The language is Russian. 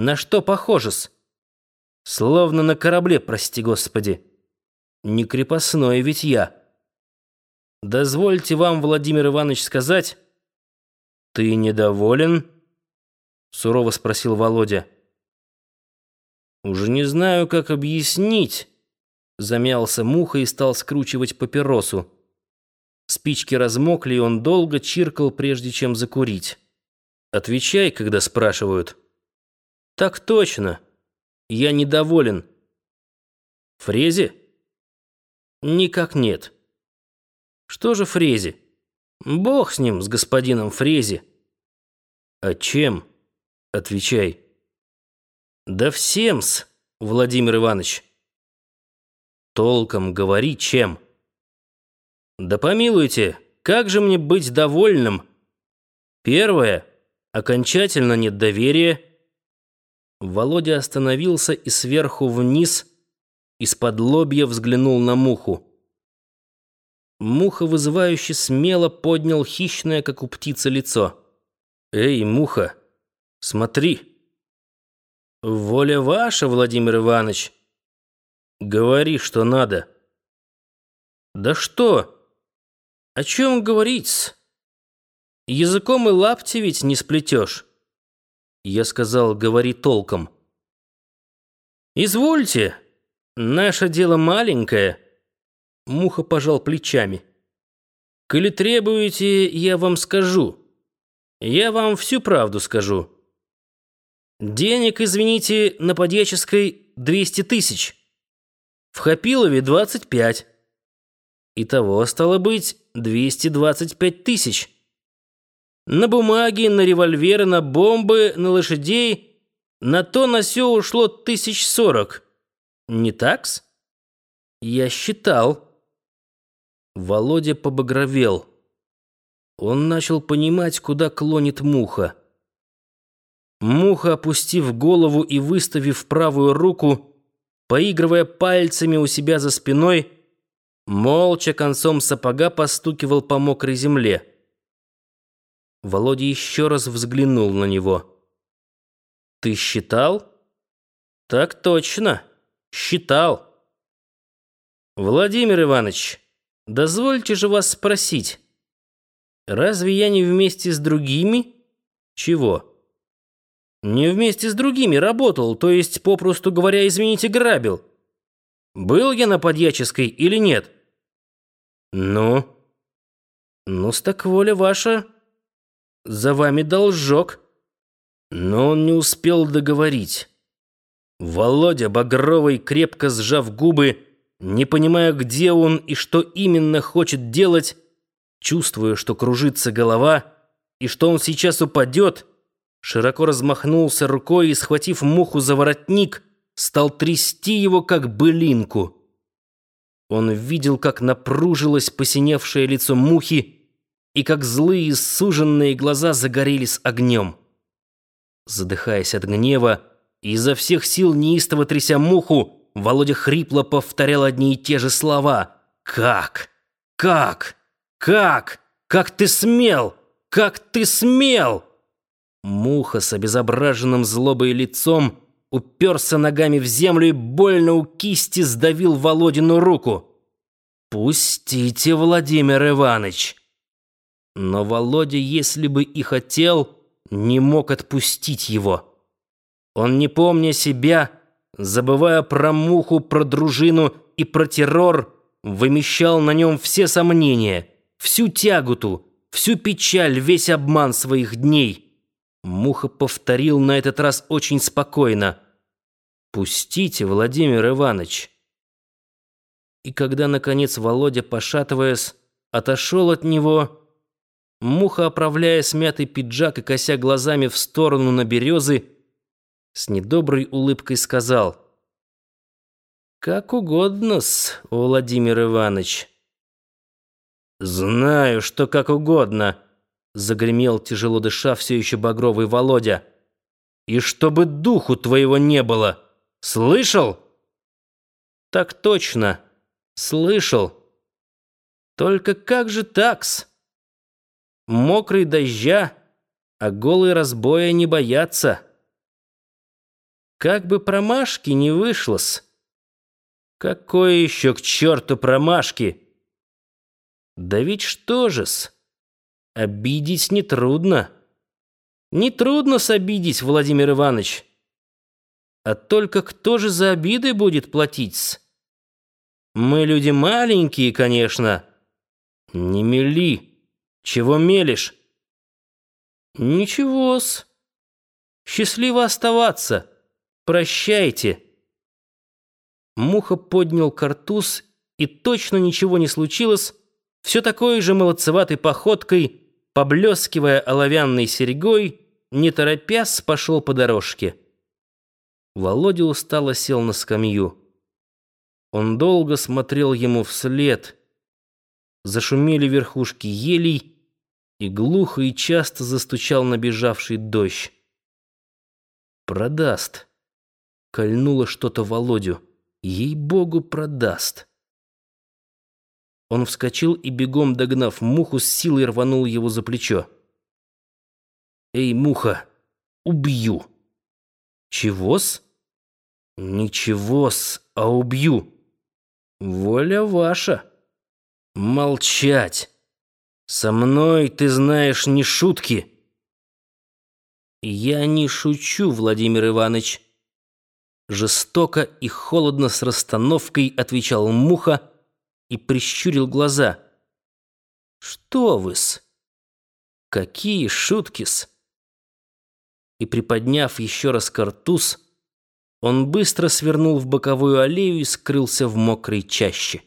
На что похоже-с? Словно на корабле, прости господи. Не крепостной ведь я. Дозвольте вам, Владимир Иванович, сказать... Ты недоволен? Сурово спросил Володя. Уже не знаю, как объяснить. Замялся муха и стал скручивать папиросу. Спички размокли, и он долго чиркал, прежде чем закурить. Отвечай, когда спрашивают. Так точно. Я недоволен. Фрезе? Никак нет. Что же Фрезе? Бог с ним, с господином Фрезе. А чем? Отвечай. Да всем-с, Владимир Иванович. Толком говори, чем? Да помилуйте, как же мне быть довольным? Первое. Окончательно нет доверия. Володя остановился и сверху вниз, из-под лобья взглянул на муху. Муха вызывающе смело поднял хищное, как у птицы, лицо. «Эй, муха, смотри!» «Воля ваша, Владимир Иванович!» «Говори, что надо!» «Да что? О чем говорить-с? Языком и лапти ведь не сплетешь!» Я сказал, говори толком. «Извольте, наше дело маленькое». Муха пожал плечами. «Коли требуете, я вам скажу. Я вам всю правду скажу. Денег, извините, на подьяческой 200 тысяч. В Хапилове 25. Итого, стало быть, 225 тысяч. На бумаги, на револьверы, на бомбы, на лошадей. На то на сё ушло тысяч сорок. Не такс? Я считал. Володя побагровел. Он начал понимать, куда клонит муха. Муха, опустив голову и выставив правую руку, поигрывая пальцами у себя за спиной, молча концом сапога постукивал по мокрой земле. Володя еще раз взглянул на него. «Ты считал?» «Так точно, считал». «Владимир Иванович, дозвольте же вас спросить, разве я не вместе с другими?» «Чего?» «Не вместе с другими работал, то есть, попросту говоря, извините, грабил. Был я на подьяческой или нет?» «Ну?» «Ну-с так воля ваша...» За вами должок». Но он не успел договорить. Володя Багровый, крепко сжав губы, не понимая, где он и что именно хочет делать, чувствуя, что кружится голова и что он сейчас упадет, широко размахнулся рукой и, схватив муху за воротник, стал трясти его, как былинку. Он видел, как напружилось посиневшее лицо мухи, и как злые суженные глаза загорелись огнем. Задыхаясь от гнева и изо всех сил неистово тряся муху, Володя хрипло повторял одни и те же слова. «Как? Как? Как? Как ты смел? Как ты смел?» Муха с обезображенным злобой лицом уперся ногами в землю и больно у кисти сдавил Володину руку. «Пустите, Владимир Иванович!» Но Володя, если бы и хотел, не мог отпустить его. Он, не помня себя, забывая про муху, про дружину и про террор, вымещал на нем все сомнения, всю тягуту, всю печаль, весь обман своих дней. Муха повторил на этот раз очень спокойно. «Пустите, Владимир Иванович». И когда, наконец, Володя, пошатываясь, отошел от него, Муха, оправляя смятый пиджак и кося глазами в сторону на березы, с недоброй улыбкой сказал. «Как угодно-с, Владимир Иванович». «Знаю, что как угодно», — загремел, тяжело дыша, все еще багровый Володя. «И чтобы духу твоего не было. Слышал?» «Так точно. Слышал. Только как же такс?» Мокрый дождя, а голые разбоя не боятся. Как бы промашки не вышло-с. Какое еще к черту промашки? Да ведь что же-с? Обидеть нетрудно. Нетрудно-с обидеть, Владимир Иванович. А только кто же за обиды будет платить-с? Мы люди маленькие, конечно. Не мели. Чего мелешь? Ничего-с. Счастливо оставаться. Прощайте. Муха поднял картуз, и точно ничего не случилось, все такой же молодцеватой походкой, поблескивая оловянной серьгой, не торопясь, пошел по дорожке. Володя устало сел на скамью. Он долго смотрел ему вслед. Зашумели верхушки елей, и глухо и часто застучал набежавший дождь. «Продаст!» — кольнуло что-то Володю. «Ей-богу, продаст!» Он вскочил и, бегом догнав муху, с силой рванул его за плечо. «Эй, муха, убью!» «Чего-с?» «Ничего-с, а убью!» «Воля ваша!» «Молчать! Со мной, ты знаешь, не шутки!» «Я не шучу, Владимир Иванович!» Жестоко и холодно с расстановкой отвечал Муха, и прищурил глаза. «Что вы-с? Какие шутки-с?» И приподняв еще раз картуз, он быстро свернул в боковую аллею и скрылся в мокрой чаще.